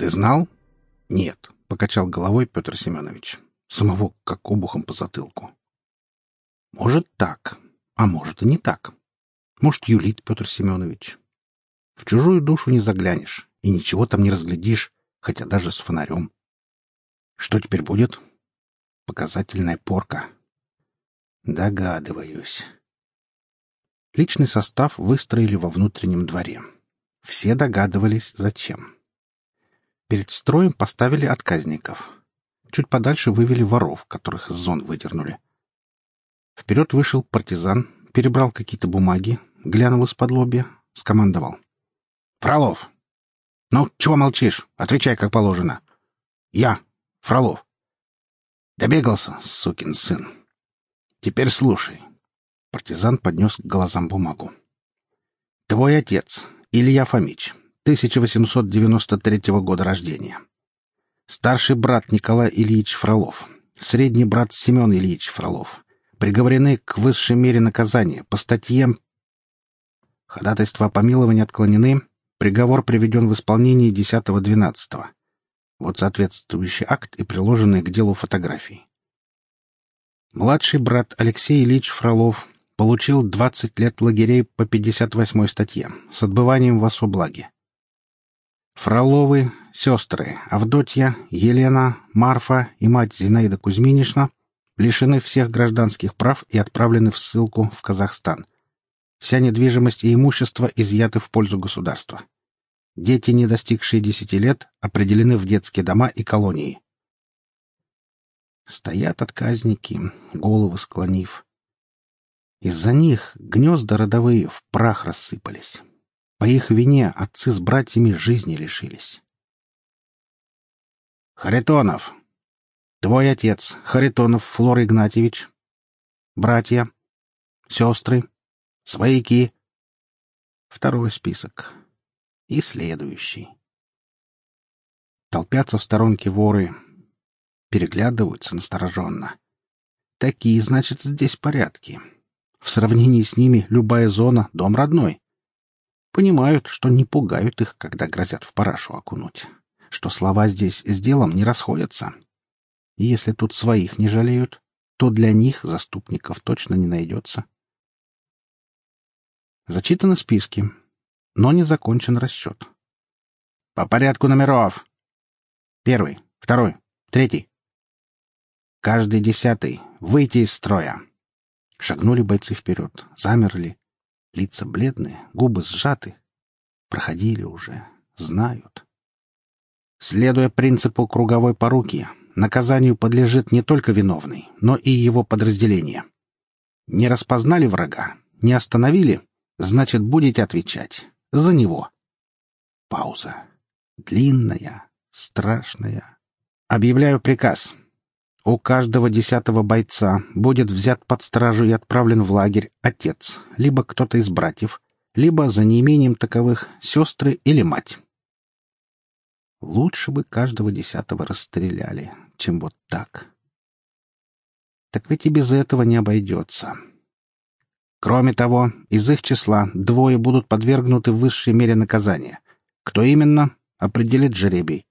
Ты знал? Нет, покачал головой Петр Семенович. Самого как обухом по затылку. Может, так, а может и не так. Может, юлит Петр Семенович. В чужую душу не заглянешь и ничего там не разглядишь, хотя даже с фонарем. Что теперь будет? Показательная порка. Догадываюсь. Личный состав выстроили во внутреннем дворе. Все догадывались, зачем. Перед строем поставили отказников. Чуть подальше вывели воров, которых из зон выдернули. Вперед вышел партизан, перебрал какие-то бумаги, глянул из-под лобья, скомандовал. «Фролов!» «Ну, чего молчишь? Отвечай, как положено!» «Я, Фролов!» «Добегался, сукин сын!» «Теперь слушай!» Партизан поднес к глазам бумагу. «Твой отец, Илья Фомич, 1893 года рождения. Старший брат Николай Ильич Фролов, средний брат Семен Ильич Фролов, приговорены к высшей мере наказания по статье Ходатайства о помиловании отклонены, приговор приведен в исполнение 10.12. Вот соответствующий акт и приложенные к делу фотографии. Младший брат Алексей Ильич Фролов получил 20 лет лагерей по 58 статье с отбыванием в особлаге. Фроловы, сестры Авдотья, Елена, Марфа и мать Зинаида Кузьминишна лишены всех гражданских прав и отправлены в ссылку в Казахстан. Вся недвижимость и имущество изъяты в пользу государства. Дети, не достигшие десяти лет, определены в детские дома и колонии. Стоят отказники, головы склонив. Из-за них гнезда родовые в прах рассыпались. По их вине отцы с братьями жизни лишились. Харитонов. Твой отец, Харитонов Флор Игнатьевич. Братья. Сестры. Свояки. Второй список. И следующий. Толпятся в сторонке воры. Переглядываются настороженно. Такие, значит, здесь порядки. В сравнении с ними любая зона — дом родной. Понимают, что не пугают их, когда грозят в парашу окунуть. Что слова здесь с делом не расходятся. И если тут своих не жалеют, то для них заступников точно не найдется. Зачитаны списки, но не закончен расчет. По порядку номеров. Первый, второй, третий. Каждый десятый. Выйти из строя. Шагнули бойцы вперед, замерли. Лица бледные, губы сжаты. Проходили уже, знают. Следуя принципу круговой поруки, наказанию подлежит не только виновный, но и его подразделение. Не распознали врага, не остановили, значит, будете отвечать. За него. Пауза. Длинная, страшная. Объявляю приказ. У каждого десятого бойца будет взят под стражу и отправлен в лагерь отец, либо кто-то из братьев, либо, за неимением таковых, сестры или мать. Лучше бы каждого десятого расстреляли, чем вот так. Так ведь и без этого не обойдется. Кроме того, из их числа двое будут подвергнуты высшей мере наказания. Кто именно, определит жеребий.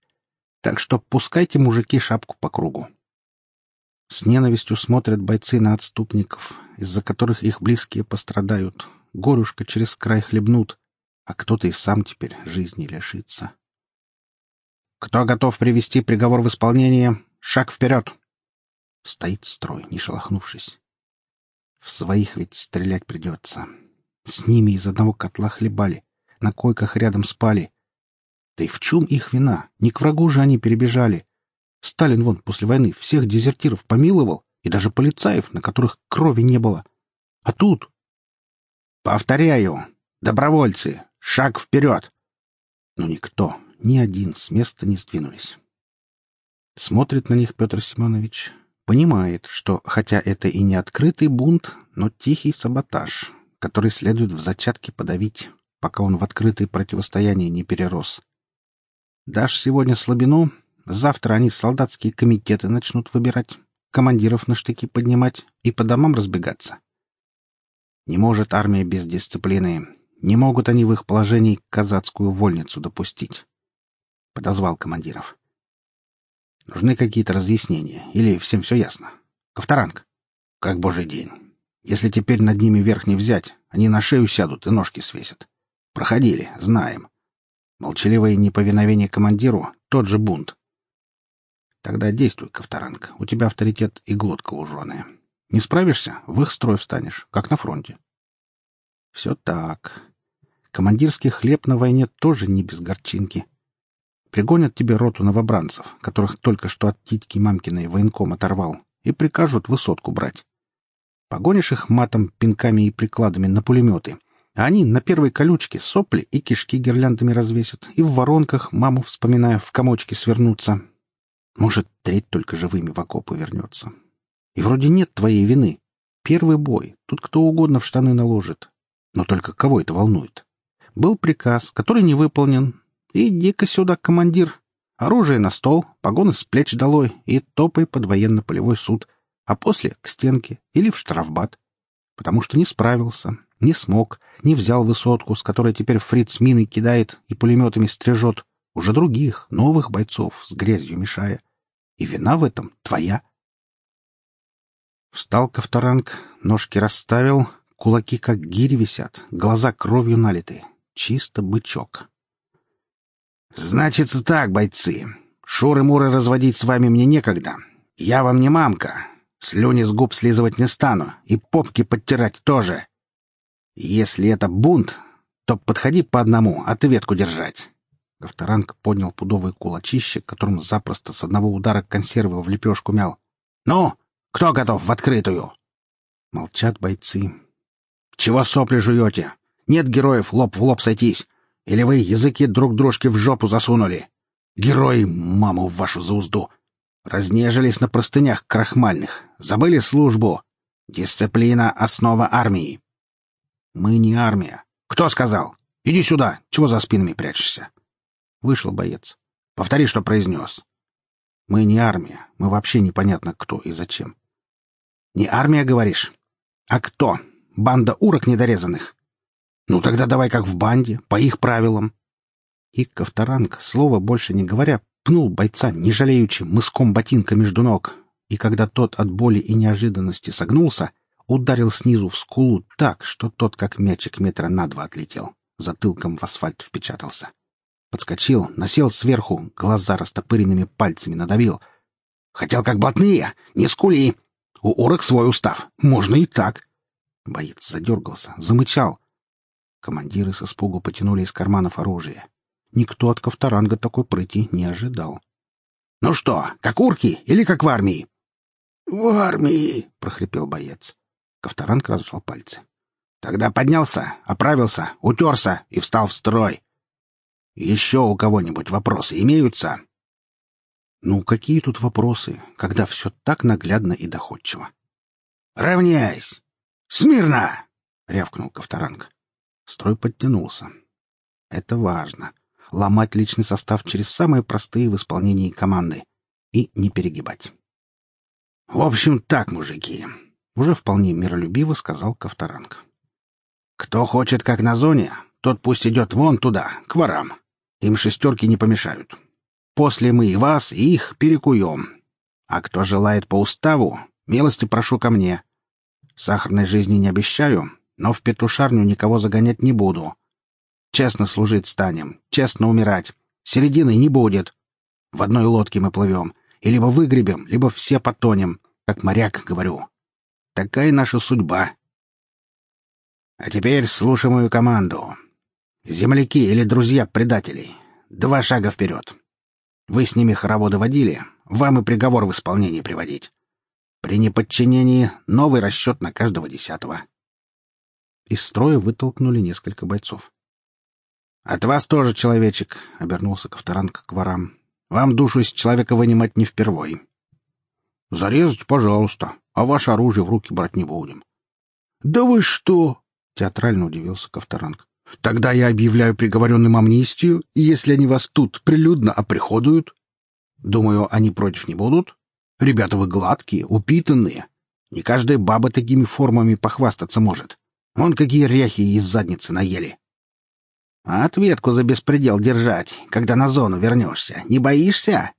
Так что пускайте, мужики, шапку по кругу. С ненавистью смотрят бойцы на отступников, из-за которых их близкие пострадают, горюшка через край хлебнут, а кто-то и сам теперь жизни лишится. Кто готов привести приговор в исполнение, шаг вперед! Стоит строй, не шелохнувшись. В своих ведь стрелять придется. С ними из одного котла хлебали, на койках рядом спали. Да и в чем их вина? Не к врагу же они перебежали. Сталин вон после войны всех дезертиров помиловал, и даже полицаев, на которых крови не было. А тут... Повторяю, добровольцы, шаг вперед! Но никто, ни один с места не сдвинулись. Смотрит на них Петр Семенович, понимает, что, хотя это и не открытый бунт, но тихий саботаж, который следует в зачатке подавить, пока он в открытое противостояние не перерос. Дашь сегодня слабину, Завтра они солдатские комитеты начнут выбирать, командиров на штыки поднимать и по домам разбегаться. Не может армия без дисциплины. Не могут они в их положении казацкую вольницу допустить. подозвал командиров. Нужны какие-то разъяснения, или всем все ясно? Ковторанг, как божий день. Если теперь над ними верх не взять, они на шею сядут и ножки свесят. Проходили, знаем. Молчаливое неповиновение командиру — тот же бунт. Тогда действуй, Ковторанг. У тебя авторитет и глотка луженая. Не справишься — в их строй встанешь, как на фронте. Все так. Командирский хлеб на войне тоже не без горчинки. Пригонят тебе роту новобранцев, которых только что от титьки мамкиной военком оторвал, и прикажут высотку брать. Погонишь их матом, пинками и прикладами на пулеметы, а они на первой колючке сопли и кишки гирляндами развесят, и в воронках, маму вспоминая, в комочки свернутся. Может, треть только живыми в окопы вернется. И вроде нет твоей вины. Первый бой, тут кто угодно в штаны наложит. Но только кого это волнует? Был приказ, который не выполнен, Иди-ка сюда, командир. Оружие на стол, погоны с плеч долой и топай под военно-полевой суд, а после — к стенке или в штрафбат. Потому что не справился, не смог, не взял высотку, с которой теперь фриц мины кидает и пулеметами стрижет, уже других, новых бойцов, с грязью мешая. И вина в этом твоя. Встал Ковторанг, ножки расставил, кулаки как гири висят, глаза кровью налиты. Чисто бычок. «Значится так, бойцы. Шуры-муры разводить с вами мне некогда. Я вам не мамка. Слюни с губ слизывать не стану, и попки подтирать тоже. Если это бунт, то подходи по одному, ответку держать». Ковторанг поднял пудовый кулачище, которым запросто с одного удара консервы в лепешку мял. «Ну, кто готов в открытую?» Молчат бойцы. «Чего сопли жуете? Нет героев лоб в лоб сойтись. Или вы языки друг дружке в жопу засунули? Герои, маму вашу заузду! Разнежились на простынях крахмальных. Забыли службу. Дисциплина — основа армии. Мы не армия. Кто сказал? Иди сюда. Чего за спинами прячешься? Вышел боец. Повтори, что произнес. Мы не армия. Мы вообще непонятно кто и зачем. Не армия, говоришь? А кто? Банда урок недорезанных? Ну тогда давай как в банде, по их правилам. И Ковторанг, слова больше не говоря, пнул бойца, не жалеючи, мыском ботинка между ног, и когда тот от боли и неожиданности согнулся, ударил снизу в скулу так, что тот, как мячик метра на два отлетел, затылком в асфальт впечатался. Подскочил, насел сверху, глаза растопыренными пальцами надавил. «Хотел как блатные? Не скули! У орок свой устав, можно и так!» Боец задергался, замычал, Командиры с испугу потянули из карманов оружие. Никто от Ковторанга такой прыти не ожидал. — Ну что, как урки или как в армии? — В армии, — прохрипел боец. Ковторанг разжал пальцы. — Тогда поднялся, оправился, утерся и встал в строй. — Еще у кого-нибудь вопросы имеются? — Ну, какие тут вопросы, когда все так наглядно и доходчиво? — Равняйсь! Смирно! — рявкнул Ковторанг. Строй подтянулся. Это важно. Ломать личный состав через самые простые в исполнении команды. И не перегибать. «В общем, так, мужики», — уже вполне миролюбиво сказал Ковторанг. «Кто хочет, как на зоне, тот пусть идет вон туда, к ворам. Им шестерки не помешают. После мы и вас, и их перекуем. А кто желает по уставу, милости прошу ко мне. Сахарной жизни не обещаю, но в петушарню никого загонять не буду. Честно служить станем, честно умирать. Середины не будет. В одной лодке мы плывем. И либо выгребем, либо все потонем, как моряк говорю. Такая наша судьба. А теперь слушай мою команду. Земляки или друзья предателей. Два шага вперед. Вы с ними хороводы водили, вам и приговор в исполнение приводить. При неподчинении новый расчет на каждого десятого. Из строя вытолкнули несколько бойцов. «От вас тоже, человечек!» — обернулся Ковторанг к ворам. «Вам душу из человека вынимать не впервой». «Зарезать, пожалуйста, а ваше оружие в руки брать не будем». «Да вы что?» — театрально удивился Ковторанг. «Тогда я объявляю приговоренным амнистию, и если они вас тут прилюдно оприходуют...» «Думаю, они против не будут? Ребята вы гладкие, упитанные. Не каждая баба такими формами похвастаться может. Вон какие ряхи из задницы наели. А ответку за беспредел держать, когда на зону вернешься, не боишься?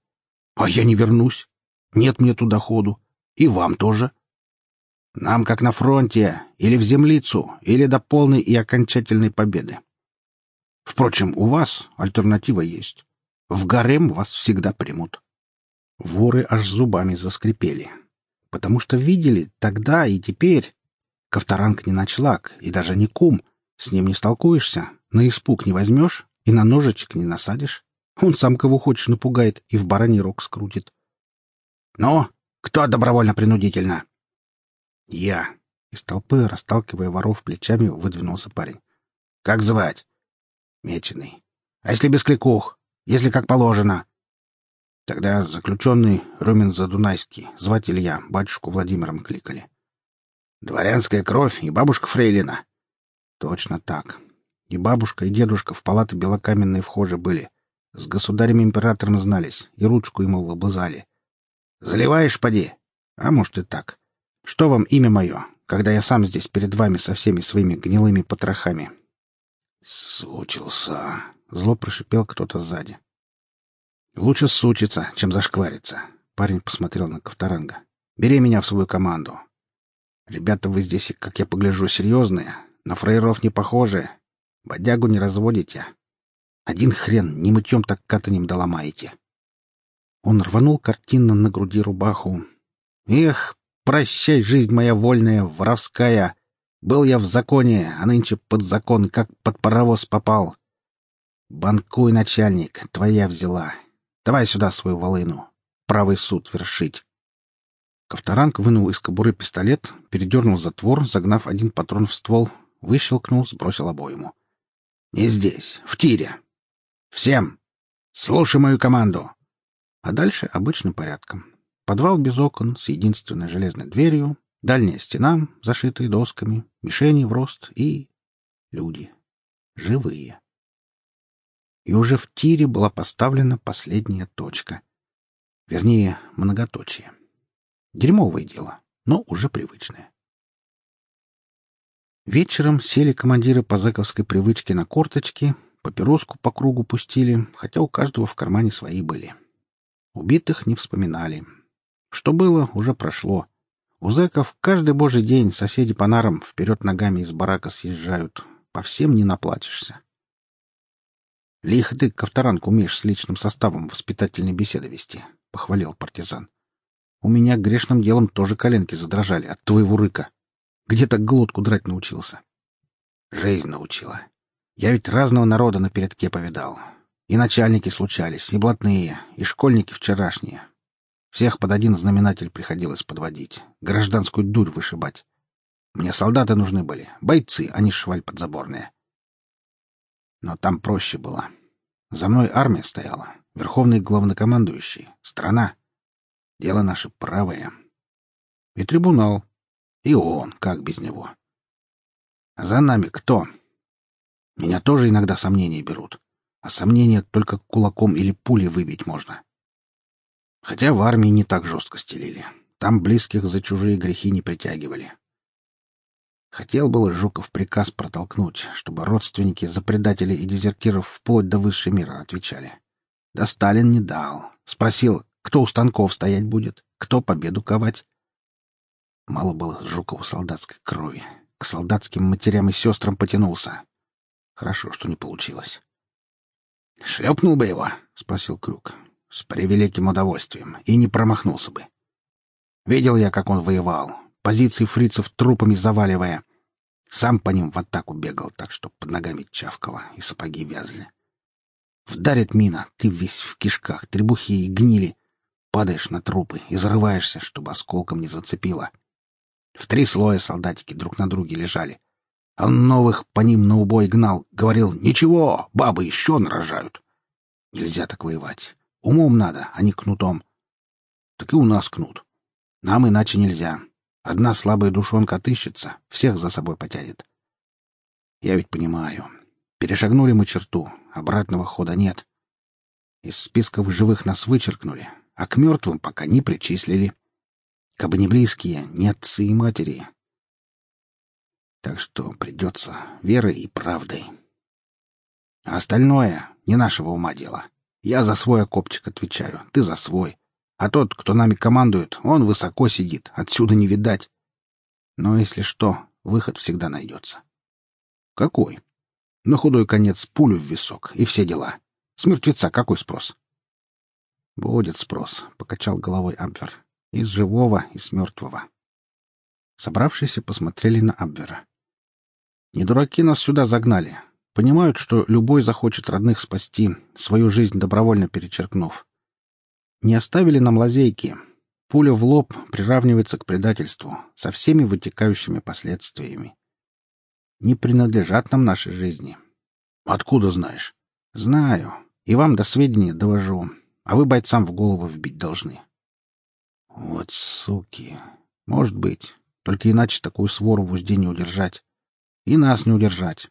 А я не вернусь. Нет мне туда ходу. И вам тоже. Нам как на фронте, или в землицу, или до полной и окончательной победы. Впрочем, у вас альтернатива есть. В гарем вас всегда примут. Воры аж зубами заскрипели. Потому что видели тогда и теперь. Ковторанг не ночлаг и даже не кум. С ним не столкуешься, на испуг не возьмешь и на ножичек не насадишь. Он сам кого хочешь напугает и в бараний рог скрутит. — Ну, кто добровольно-принудительно? — Я. Из толпы, расталкивая воров плечами, выдвинулся парень. — Как звать? — Меченый. — А если без кликух? Если как положено? — Тогда заключенный Румин Задунайский. Звать Илья. Батюшку Владимиром кликали. — Дворянская кровь и бабушка Фрейлина. — Точно так. И бабушка, и дедушка в палаты белокаменные вхожи были. С государем-императором знались, и ручку ему лобызали. Заливаешь, поди? А может и так. Что вам имя мое, когда я сам здесь перед вами со всеми своими гнилыми потрохами? Сучился. Зло прошипел кто-то сзади. Лучше сучиться, чем зашквариться. Парень посмотрел на Ковторанга. Бери меня в свою команду. Ребята, вы здесь, как я погляжу, серьезные, на фраеров не похожи, Бодягу не разводите. Один хрен, не мытьем так катанем доломаете. Он рванул картинно на груди рубаху. Эх, прощай, жизнь моя вольная, воровская. Был я в законе, а нынче под закон, как под паровоз попал. Банкуй, начальник, твоя взяла. Давай сюда свою волыну. Правый суд вершить. Ковторанг вынул из кобуры пистолет, передернул затвор, загнав один патрон в ствол, выщелкнул, сбросил обойму. Не здесь, в тире. Всем! Слушай мою команду!» А дальше обычным порядком. Подвал без окон с единственной железной дверью, дальняя стена, зашитая досками, мишени в рост и... люди. Живые. И уже в тире была поставлена последняя точка. Вернее, многоточие. Дерьмовое дело, но уже привычное. Вечером сели командиры по зэковской привычке на корточки, папироску по кругу пустили, хотя у каждого в кармане свои были. Убитых не вспоминали. Что было, уже прошло. У зэков каждый божий день соседи по нарам вперед ногами из барака съезжают. По всем не наплачешься. — Лихо ты, Ковторанг, умеешь с личным составом воспитательной беседы вести, — похвалил партизан. — У меня грешным делом тоже коленки задрожали от твоего рыка. Где так глотку драть научился? Жизнь научила. Я ведь разного народа на передке повидал. И начальники случались, и блатные, и школьники вчерашние. Всех под один знаменатель приходилось подводить, гражданскую дурь вышибать. Мне солдаты нужны были, бойцы, а не шваль подзаборные. Но там проще было. За мной армия стояла, верховный главнокомандующий, страна. Дело наше правое. И трибунал, и он, как без него. А за нами кто? Меня тоже иногда сомнения берут. А сомнения только кулаком или пулей выбить можно. Хотя в армии не так жестко стелили. Там близких за чужие грехи не притягивали. Хотел было Жуков приказ протолкнуть, чтобы родственники за предателей и дезертиров вплоть до высшего мира отвечали. Да Сталин не дал. Спросил, кто у станков стоять будет, кто победу ковать. Мало было Жукову солдатской крови. К солдатским матерям и сестрам потянулся. Хорошо, что не получилось. — Шлепнул бы его? — спросил Крюк. — С превеликим удовольствием. И не промахнулся бы. Видел я, как он воевал, позиции фрицев трупами заваливая. Сам по ним в атаку бегал, так что под ногами чавкало, и сапоги вязли. Вдарит мина, ты весь в кишках, требухи и гнили. Падаешь на трупы и зарываешься, чтобы осколком не зацепило. В три слоя солдатики друг на друге лежали. Он новых по ним на убой гнал, говорил, «Ничего, бабы еще нарожают». Нельзя так воевать. Умом надо, а не кнутом. Так и у нас кнут. Нам иначе нельзя. Одна слабая душонка отыщется, всех за собой потянет. Я ведь понимаю. Перешагнули мы черту, обратного хода нет. Из списков живых нас вычеркнули, а к мертвым пока не причислили. Кабы не близкие, не отцы и матери. Так что придется верой и правдой. А остальное не нашего ума дело. Я за свой окопчик отвечаю, ты за свой. А тот, кто нами командует, он высоко сидит, отсюда не видать. Но если что, выход всегда найдется. Какой? На худой конец пулю в висок и все дела. С мертвеца какой спрос? Будет спрос, — покачал головой Абвер. Из живого, и с мертвого. Собравшиеся посмотрели на Абвера. Не дураки нас сюда загнали. Понимают, что любой захочет родных спасти, свою жизнь добровольно перечеркнув. Не оставили нам лазейки. Пуля в лоб приравнивается к предательству, со всеми вытекающими последствиями. Не принадлежат нам наши жизни. Откуда знаешь? Знаю. И вам до сведения довожу. А вы бойцам в голову вбить должны. Вот суки. Может быть. Только иначе такую свору в узде не удержать. И нас не удержать.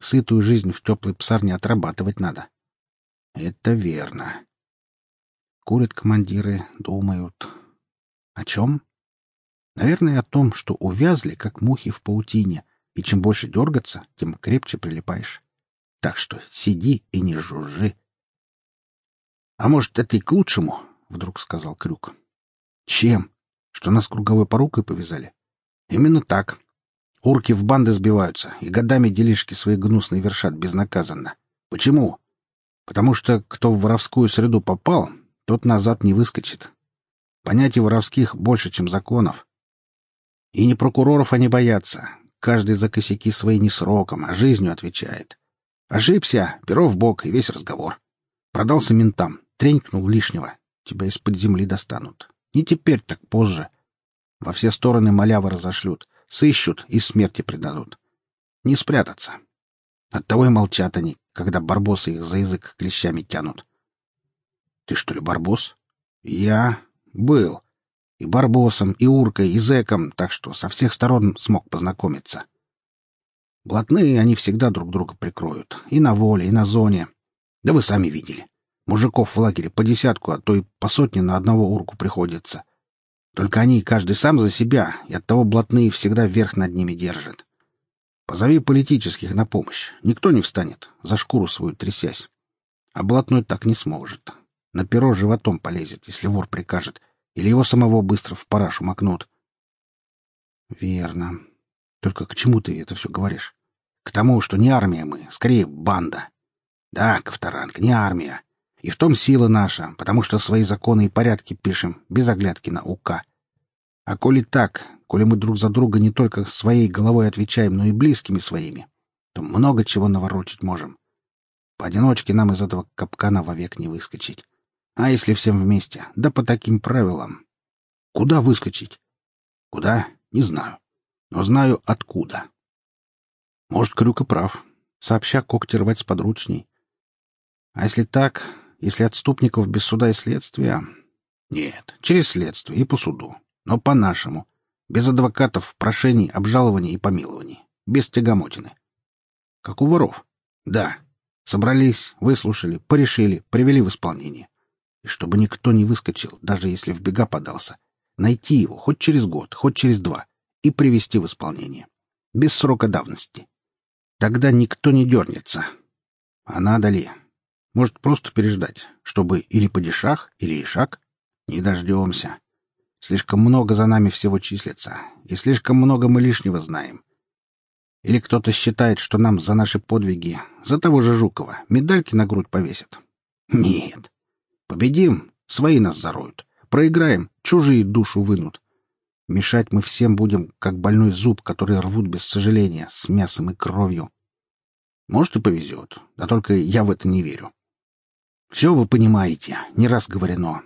Сытую жизнь в теплой псарне отрабатывать надо. Это верно. Курят командиры, думают. О чем? Наверное, о том, что увязли, как мухи в паутине, и чем больше дергаться, тем крепче прилипаешь. Так что сиди и не жужжи. — А может, это и к лучшему? — вдруг сказал Крюк. — Чем? Что нас круговой порукой повязали? — Именно так. Урки в банды сбиваются и годами делишки свои гнусные вершат безнаказанно. Почему? Потому что кто в воровскую среду попал, тот назад не выскочит. Понятий воровских больше, чем законов. И не прокуроров они боятся. Каждый за косяки свои не сроком, а жизнью отвечает. Ошибся, перо в бок и весь разговор. Продался ментам, тренькнул лишнего. Тебя из-под земли достанут. Не теперь, так позже. Во все стороны малявы разошлют, сыщут и смерти предадут. Не спрятаться. Оттого и молчат они, когда барбосы их за язык клещами тянут. Ты что ли барбос? Я был. И барбосом, и уркой, и зэком, так что со всех сторон смог познакомиться. Блатные они всегда друг друга прикроют. И на воле, и на зоне. Да вы сами видели. Мужиков в лагере по десятку, а то и по сотне на одного урку приходится. Только они каждый сам за себя, и оттого блатные всегда верх над ними держат. Позови политических на помощь. Никто не встанет, за шкуру свою трясясь. А блатной так не сможет. На перо животом полезет, если вор прикажет, или его самого быстро в парашу макнут. Верно. Только к чему ты это все говоришь? К тому, что не армия мы, скорее банда. Да, Ковторанг, не армия. И в том сила наша, потому что свои законы и порядки пишем, без оглядки на УК. А коли так, коли мы друг за друга не только своей головой отвечаем, но и близкими своими, то много чего наворочить можем. Поодиночке нам из этого капкана вовек не выскочить. А если всем вместе? Да по таким правилам. Куда выскочить? Куда? Не знаю. Но знаю, откуда. Может, Крюка прав. Сообща когти рвать с подручней. А если так, если отступников без суда и следствия... Нет, через следствие и по суду. Но по-нашему. Без адвокатов, прошений, обжалований и помилований. Без тягомотины. Как у воров. Да. Собрались, выслушали, порешили, привели в исполнение и чтобы никто не выскочил, даже если в бега подался. Найти его хоть через год, хоть через два и привести в исполнение. Без срока давности. Тогда никто не дернется. А надо ли? Может, просто переждать, чтобы или падишах, или ишак? Не дождемся. Слишком много за нами всего числится, и слишком много мы лишнего знаем. Или кто-то считает, что нам за наши подвиги, за того же Жукова, медальки на грудь повесят? Нет. Победим, свои нас зароют. Проиграем, чужие душу вынут. Мешать мы всем будем, как больной зуб, который рвут без сожаления, с мясом и кровью. Может, и повезет, да только я в это не верю. Все вы понимаете, не раз говорено.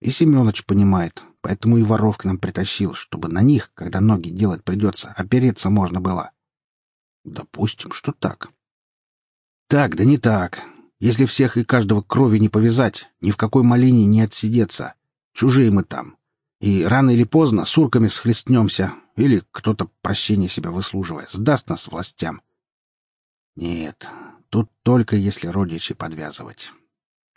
И Семенович понимает, поэтому и воров к нам притащил, чтобы на них, когда ноги делать придется, опереться можно было. Допустим, что так. Так, да не так. Если всех и каждого крови не повязать, ни в какой малине не отсидеться. Чужие мы там. И рано или поздно с урками схлестнемся, или кто-то, прощение себя выслуживая, сдаст нас властям. Нет, тут только если родичи подвязывать.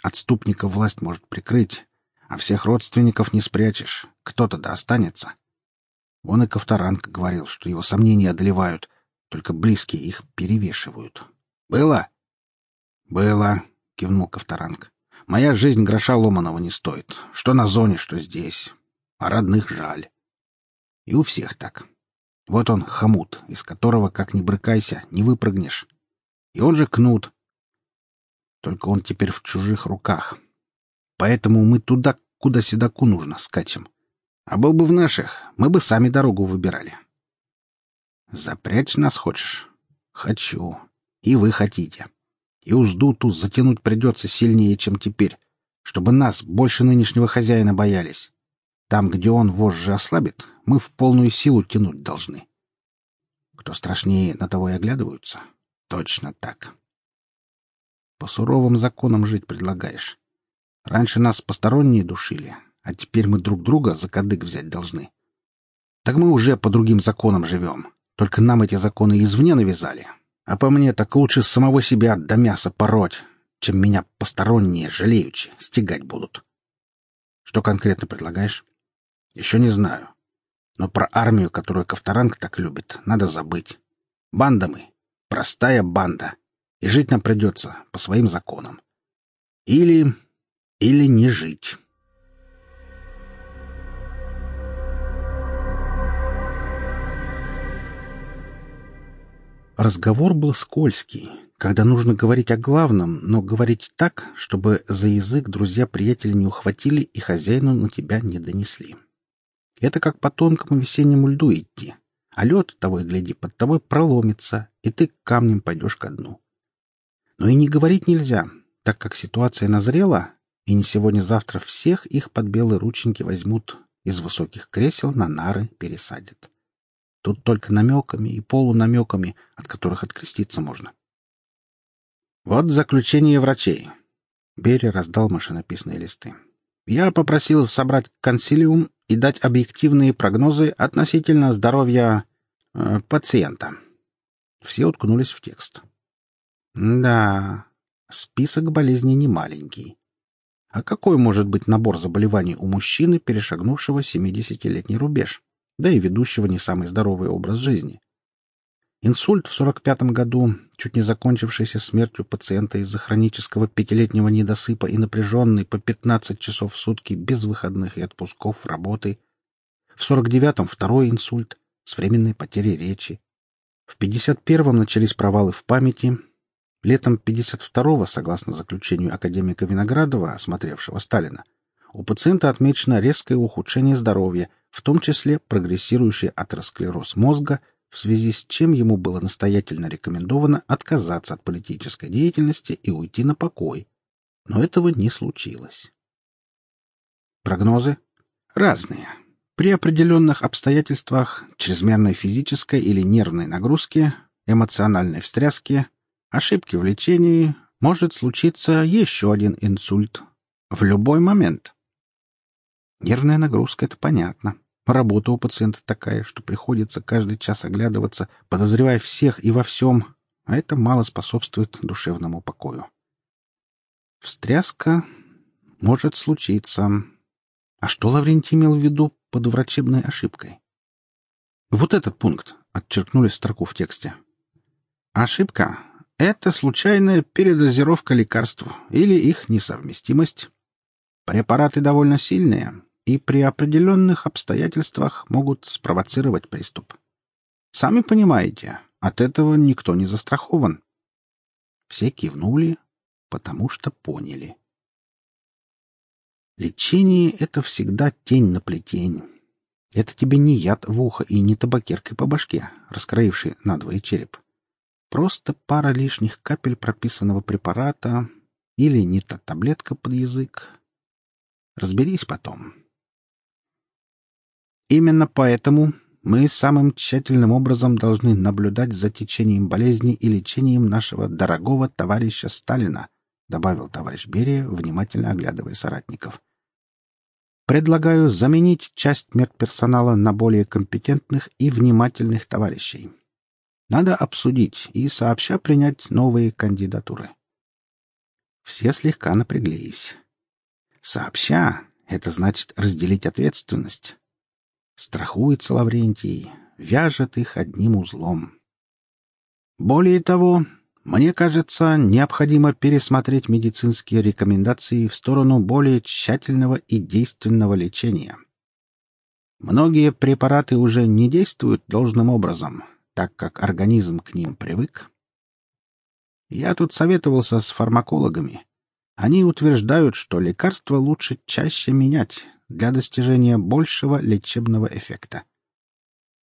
Отступника власть может прикрыть, а всех родственников не спрячешь, кто-то да останется. Он и Ковторанг говорил, что его сомнения одолевают, только близкие их перевешивают. Было? «Было», — кивнул Ковторанг. «Моя жизнь гроша ломаного не стоит. Что на зоне, что здесь. А родных жаль. И у всех так. Вот он, хомут, из которого, как ни брыкайся, не выпрыгнешь. И он же кнут. Только он теперь в чужих руках. Поэтому мы туда, куда седаку нужно, скачем. А был бы в наших, мы бы сами дорогу выбирали. Запрячь нас хочешь? Хочу. И вы хотите. И узду ту затянуть придется сильнее, чем теперь, чтобы нас больше нынешнего хозяина боялись. Там, где он вожжи ослабит, мы в полную силу тянуть должны. Кто страшнее, на того и оглядываются. Точно так. По суровым законам жить предлагаешь. Раньше нас посторонние душили, а теперь мы друг друга за кадык взять должны. Так мы уже по другим законам живем. Только нам эти законы извне навязали. А по мне так лучше самого себя до мяса пороть, чем меня посторонние, жалеючи, стегать будут. Что конкретно предлагаешь? Еще не знаю. Но про армию, которую Ковторанг так любит, надо забыть. Банда мы. Простая банда. И жить нам придется по своим законам. Или... или не жить. Разговор был скользкий, когда нужно говорить о главном, но говорить так, чтобы за язык друзья-приятели не ухватили и хозяину на тебя не донесли. Это как по тонкому весеннему льду идти. А лед, того и гляди, под тобой проломится, и ты камнем пойдешь ко дну. Но и не говорить нельзя, так как ситуация назрела, и не сегодня-завтра всех их под белые рученьки возьмут, из высоких кресел на нары пересадят. Тут только намеками и полунамеками, от которых откреститься можно. Вот заключение врачей. Берия раздал машинописные листы. Я попросил собрать консилиум и дать объективные прогнозы относительно здоровья э, пациента. Все уткнулись в текст. Да, список болезней не маленький. А какой может быть набор заболеваний у мужчины, перешагнувшего 70-летний рубеж, да и ведущего не самый здоровый образ жизни? Инсульт в 45 году, чуть не закончившийся смертью пациента из-за хронического пятилетнего недосыпа и напряженный по 15 часов в сутки без выходных и отпусков работы. В 49-м второй инсульт с временной потерей речи. В 51-м начались провалы в памяти. Летом 52-го, согласно заключению академика Виноградова, осмотревшего Сталина, у пациента отмечено резкое ухудшение здоровья, в том числе прогрессирующий атеросклероз мозга – в связи с чем ему было настоятельно рекомендовано отказаться от политической деятельности и уйти на покой. Но этого не случилось. Прогнозы? Разные. При определенных обстоятельствах, чрезмерной физической или нервной нагрузке, эмоциональной встряске, ошибки в лечении, может случиться еще один инсульт. В любой момент. Нервная нагрузка — это понятно. Работа у пациента такая, что приходится каждый час оглядываться, подозревая всех и во всем, а это мало способствует душевному покою. Встряска может случиться. А что Лаврентий имел в виду под врачебной ошибкой? Вот этот пункт отчеркнули строку в тексте. Ошибка — это случайная передозировка лекарств или их несовместимость. Препараты довольно сильные, и при определенных обстоятельствах могут спровоцировать приступ. Сами понимаете, от этого никто не застрахован. Все кивнули, потому что поняли. Лечение — это всегда тень на плетень. Это тебе не яд в ухо и не табакеркой по башке, раскроивший надвое череп. Просто пара лишних капель прописанного препарата или не та таблетка под язык. Разберись потом. Именно поэтому мы самым тщательным образом должны наблюдать за течением болезни и лечением нашего дорогого товарища Сталина, добавил товарищ Берия, внимательно оглядывая соратников. Предлагаю заменить часть медперсонала на более компетентных и внимательных товарищей. Надо обсудить и сообща принять новые кандидатуры. Все слегка напряглись. Сообща — это значит разделить ответственность. Страхуется Лаврентий, вяжет их одним узлом. Более того, Мне кажется, необходимо пересмотреть медицинские рекомендации в сторону более тщательного и действенного лечения. Многие препараты уже не действуют должным образом, так как организм к ним привык. Я тут советовался с фармакологами. Они утверждают, что лекарства лучше чаще менять для достижения большего лечебного эффекта.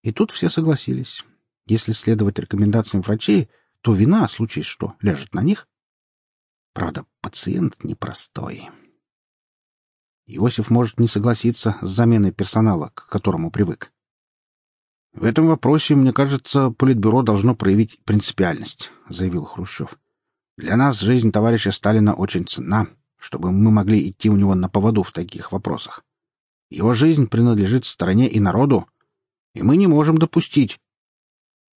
И тут все согласились. Если следовать рекомендациям врачей, то вина, случись что, ляжет на них. Правда, пациент непростой. Иосиф может не согласиться с заменой персонала, к которому привык. В этом вопросе, мне кажется, Политбюро должно проявить принципиальность, заявил Хрущев. Для нас жизнь товарища Сталина очень ценна, чтобы мы могли идти у него на поводу в таких вопросах. Его жизнь принадлежит стране и народу, и мы не можем допустить.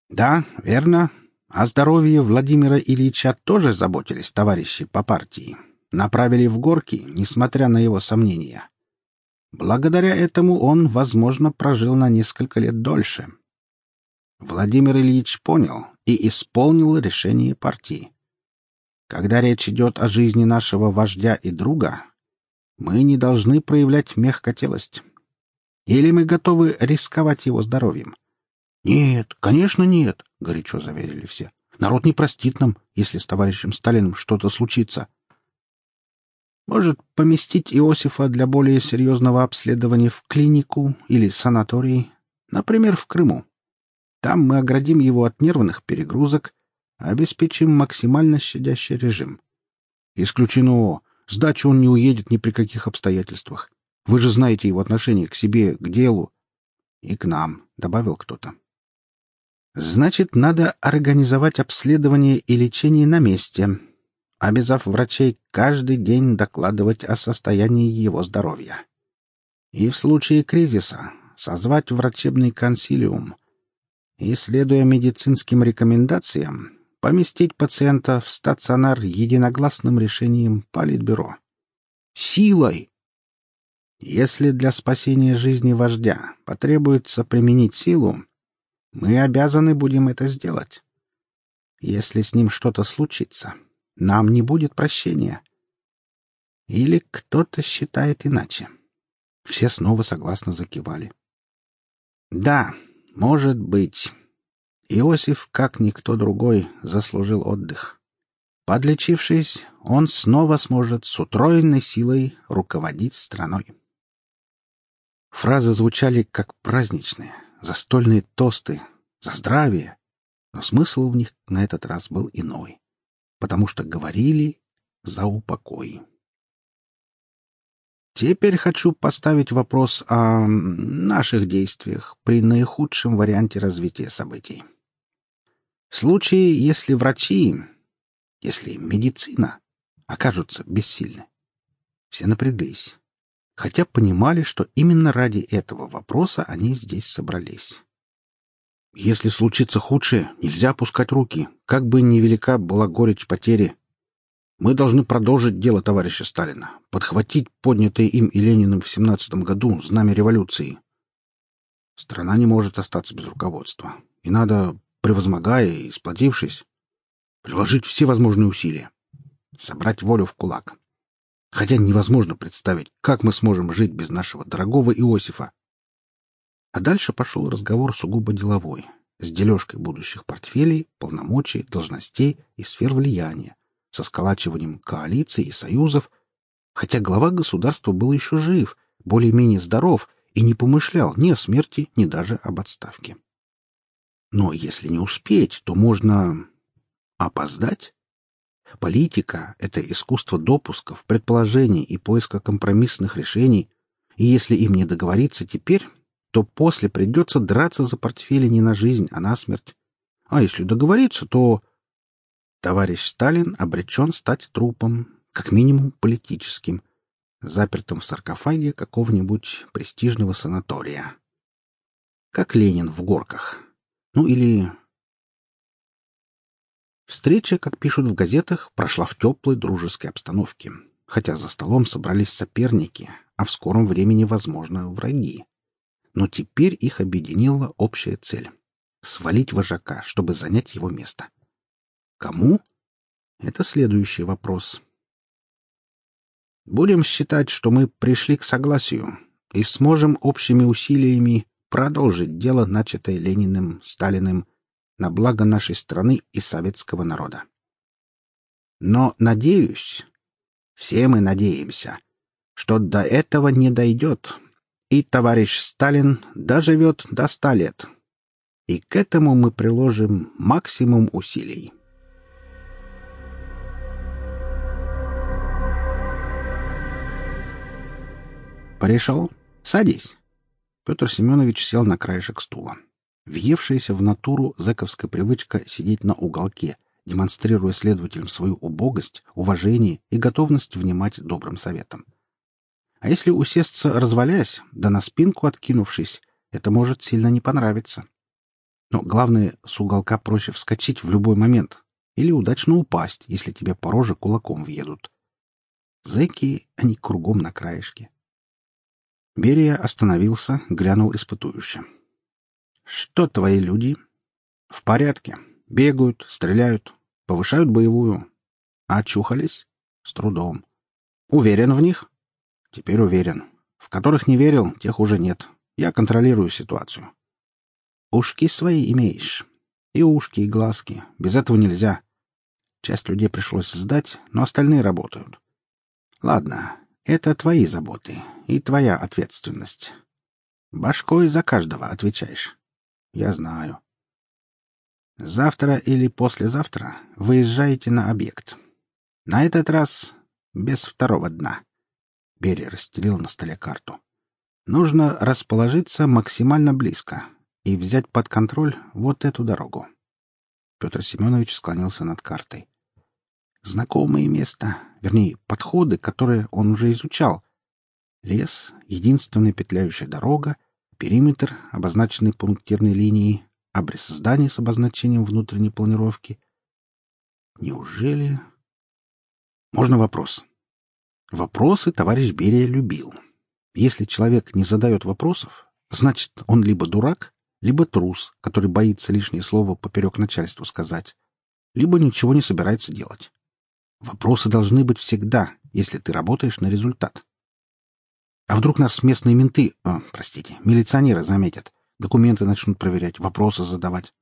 Да, верно. О здоровье Владимира Ильича тоже заботились товарищи по партии. Направили в горки, несмотря на его сомнения. Благодаря этому он, возможно, прожил на несколько лет дольше. Владимир Ильич понял и исполнил решение партии. Когда речь идет о жизни нашего вождя и друга, мы не должны проявлять мягкотелость. Или мы готовы рисковать его здоровьем? Нет, конечно, нет, горячо заверили все. Народ не простит нам, если с товарищем Сталиным что-то случится. Может, поместить Иосифа для более серьезного обследования в клинику или санаторий, например, в Крыму. Там мы оградим его от нервных перегрузок, обеспечим максимально щадящий режим. Исключено. С он не уедет ни при каких обстоятельствах. Вы же знаете его отношение к себе, к делу. И к нам, — добавил кто-то. Значит, надо организовать обследование и лечение на месте, обязав врачей каждый день докладывать о состоянии его здоровья. И в случае кризиса созвать врачебный консилиум и, следуя медицинским рекомендациям, поместить пациента в стационар единогласным решением Политбюро. Силой! Если для спасения жизни вождя потребуется применить силу, мы обязаны будем это сделать. Если с ним что-то случится, нам не будет прощения. Или кто-то считает иначе. Все снова согласно закивали. Да, может быть. Иосиф, как никто другой, заслужил отдых. Подлечившись, он снова сможет с утроенной силой руководить страной. Фразы звучали как праздничные, застольные тосты, за здравие, но смысл в них на этот раз был иной потому что говорили за упокой. Теперь хочу поставить вопрос о наших действиях при наихудшем варианте развития событий. В случае, если врачи, если медицина окажутся бессильны, все напряглись, хотя понимали, что именно ради этого вопроса они здесь собрались. Если случится худшее, нельзя опускать руки, как бы невелика была горечь потери. Мы должны продолжить дело товарища Сталина, подхватить поднятое им и Лениным в семнадцатом году знамя революции. Страна не может остаться без руководства, и надо, превозмогая и сплотившись, приложить все возможные усилия, собрать волю в кулак. Хотя невозможно представить, как мы сможем жить без нашего дорогого Иосифа, а дальше пошел разговор сугубо деловой, с дележкой будущих портфелей, полномочий, должностей и сфер влияния, со сколачиванием коалиций и союзов, хотя глава государства был еще жив, более-менее здоров и не помышлял ни о смерти, ни даже об отставке. Но если не успеть, то можно опоздать. Политика — это искусство допусков, предположений и поиска компромиссных решений, и если им не договориться теперь, то после придется драться за портфели не на жизнь, а на смерть. А если договориться, то... Товарищ Сталин обречен стать трупом, как минимум политическим, запертым в саркофаге какого-нибудь престижного санатория. Как Ленин в горках. Ну или... Встреча, как пишут в газетах, прошла в теплой дружеской обстановке, хотя за столом собрались соперники, а в скором времени, возможно, враги. Но теперь их объединила общая цель — свалить вожака, чтобы занять его место. Кому? Это следующий вопрос. Будем считать, что мы пришли к согласию и сможем общими усилиями продолжить дело, начатое Лениным, Сталиным, на благо нашей страны и советского народа. Но, надеюсь, все мы надеемся, что до этого не дойдет, и товарищ Сталин доживет до ста лет. И к этому мы приложим максимум усилий. «Пришел? Садись!» Петр Семенович сел на краешек стула. Въевшаяся в натуру зэковская привычка сидеть на уголке, демонстрируя следователям свою убогость, уважение и готовность внимать добрым советам. А если усесться, развалясь, да на спинку откинувшись, это может сильно не понравиться. Но главное, с уголка проще вскочить в любой момент или удачно упасть, если тебе по роже кулаком въедут. Зэки, они кругом на краешке. Берия остановился, глянул испытующе. «Что твои люди?» «В порядке. Бегают, стреляют, повышают боевую. А очухались?» «С трудом. Уверен в них?» «Теперь уверен. В которых не верил, тех уже нет. Я контролирую ситуацию». «Ушки свои имеешь. И ушки, и глазки. Без этого нельзя. Часть людей пришлось сдать, но остальные работают. Ладно, это твои заботы и твоя ответственность. Башкой за каждого отвечаешь. Я знаю. Завтра или послезавтра выезжаете на объект. На этот раз без второго дна. Берия расстелил на столе карту. Нужно расположиться максимально близко и взять под контроль вот эту дорогу. Петр Семенович склонился над картой. Знакомые места, вернее, подходы, которые он уже изучал. Лес, единственная петляющая дорога, периметр, обозначенный пунктирной линией, обрез зданий с обозначением внутренней планировки. Неужели... Можно вопрос? Вопросы товарищ Берия любил. Если человек не задает вопросов, значит, он либо дурак, либо трус, который боится лишнее слово поперек начальству сказать, либо ничего не собирается делать. Вопросы должны быть всегда, если ты работаешь на результат. А вдруг нас местные менты, о, простите, милиционеры заметят, документы начнут проверять, вопросы задавать.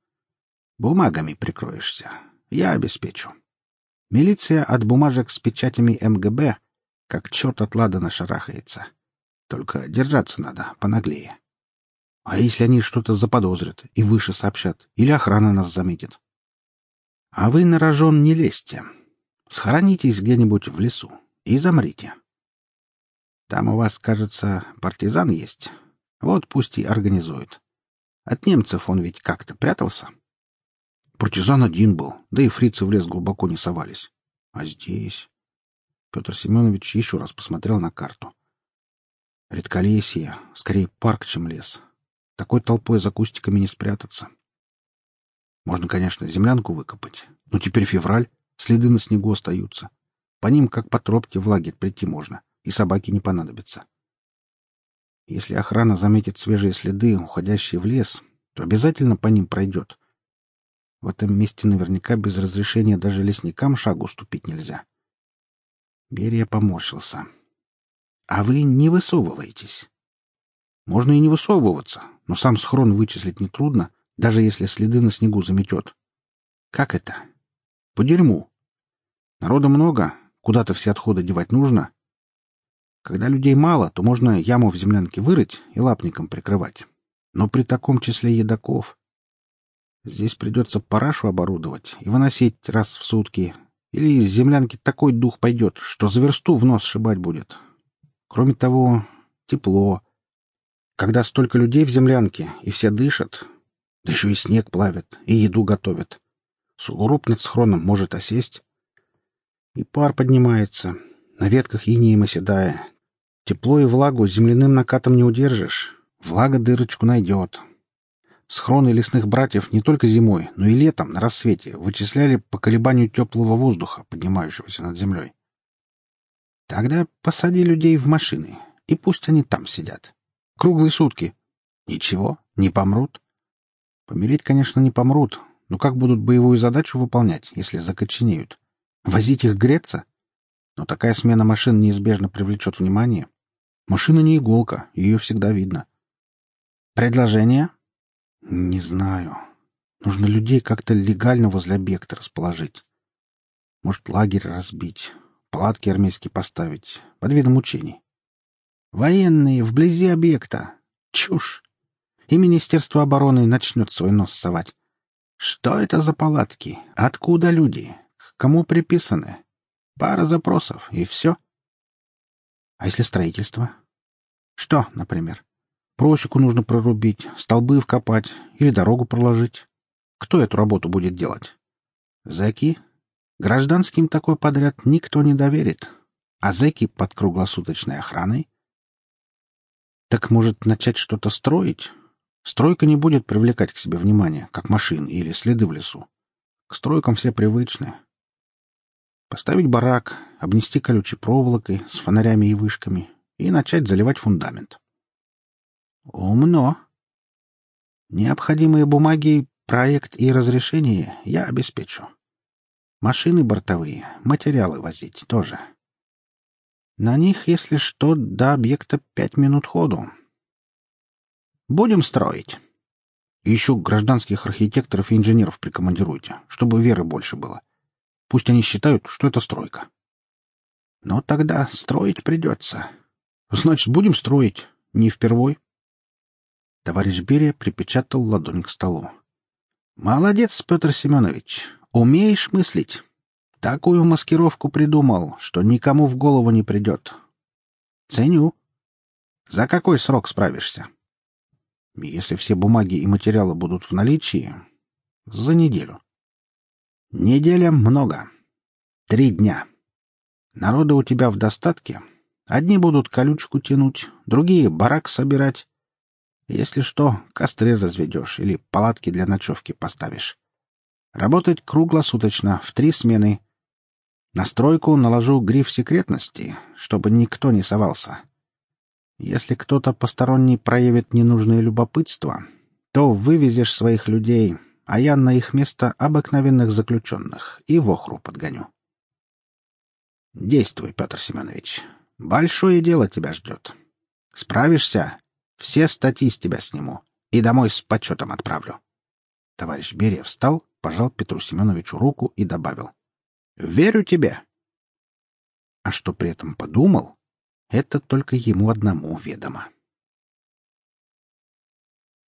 Бумагами прикроешься. Я обеспечу. Милиция от бумажек с печатями МГБ как черт от ладана шарахается. Только держаться надо понаглее. А если они что-то заподозрят и выше сообщат, или охрана нас заметит? А вы на рожон не лезьте. Схоронитесь где-нибудь в лесу и замрите. Там у вас, кажется, партизан есть. Вот пусть и организует. От немцев он ведь как-то прятался. Партизан один был, да и фрицы в лес глубоко не совались. А здесь... Петр Семенович еще раз посмотрел на карту. Редколесье, скорее парк, чем лес. Такой толпой за кустиками не спрятаться. Можно, конечно, землянку выкопать, но теперь февраль, Следы на снегу остаются. По ним, как по тропке, в лагерь прийти можно, и собаки не понадобятся. Если охрана заметит свежие следы, уходящие в лес, то обязательно по ним пройдет. В этом месте наверняка без разрешения даже лесникам шагу ступить нельзя. Берия поморщился. — А вы не высовываетесь. Можно и не высовываться, но сам схрон вычислить нетрудно, даже если следы на снегу заметет. Как это? По дерьму. Народа много, куда-то все отходы девать нужно. Когда людей мало, то можно яму в землянке вырыть и лапником прикрывать. Но при таком числе едоков... Здесь придется парашу оборудовать и выносить раз в сутки. Или из землянки такой дух пойдет, что за версту в нос шибать будет. Кроме того, тепло. Когда столько людей в землянке, и все дышат, да еще и снег плавят, и еду готовят. Сугроб над схроном может осесть. И пар поднимается, на ветках инеем оседая. Тепло и влагу земляным накатом не удержишь. Влага дырочку найдет. Схроны лесных братьев не только зимой, но и летом на рассвете вычисляли по колебанию теплого воздуха, поднимающегося над землей. Тогда посади людей в машины, и пусть они там сидят. Круглые сутки. Ничего, не помрут. Помереть, конечно, не помрут, но как будут боевую задачу выполнять, если закоченеют? Возить их греться? Но такая смена машин неизбежно привлечет внимание. Машина не иголка, ее всегда видно. Предложение? Не знаю. Нужно людей как-то легально возле объекта расположить. Может, лагерь разбить, палатки армейские поставить, под видом учений. Военные вблизи объекта. Чушь. И Министерство обороны начнет свой нос совать. Что это за палатки? Откуда люди? К кому приписаны? Пара запросов, и все. А если строительство? Что, например? Просеку нужно прорубить, столбы вкопать или дорогу проложить. Кто эту работу будет делать? Зэки? Гражданским такой подряд никто не доверит. А зэки под круглосуточной охраной? Так может начать что-то строить? Стройка не будет привлекать к себе внимание, как машины или следы в лесу. К стройкам все привычны. Поставить барак, обнести колючей проволокой с фонарями и вышками и начать заливать фундамент. Умно. Необходимые бумаги, проект и разрешение я обеспечу. Машины бортовые, материалы возить тоже. На них, если что, до объекта пять минут ходу. Будем строить. Еще гражданских архитекторов и инженеров прикомандируйте, чтобы веры больше было. Пусть они считают, что это стройка. Но тогда строить придется. Значит, будем строить. Не впервой. Товарищ Берия припечатал ладонь к столу. Молодец, Петр Семенович. Умеешь мыслить. Такую маскировку придумал, что никому в голову не придет. Ценю. За какой срок справишься? Если все бумаги и материалы будут в наличии, за неделю. Неделя много. Три дня. Народа у тебя в достатке. Одни будут колючку тянуть, другие — барак собирать. Если что, костры разведешь или палатки для ночевки поставишь. Работать круглосуточно, в три смены. На стройку наложу гриф секретности, чтобы никто не совался. Если кто-то посторонний проявит ненужное любопытство, то вывезешь своих людей, а я на их место обыкновенных заключенных и в охру подгоню. Действуй, Петр Семенович. Большое дело тебя ждет. Справишься? Все статьи с тебя сниму и домой с почетом отправлю. Товарищ Берия встал, пожал Петру Семеновичу руку и добавил. — Верю тебе. А что при этом подумал, это только ему одному ведомо.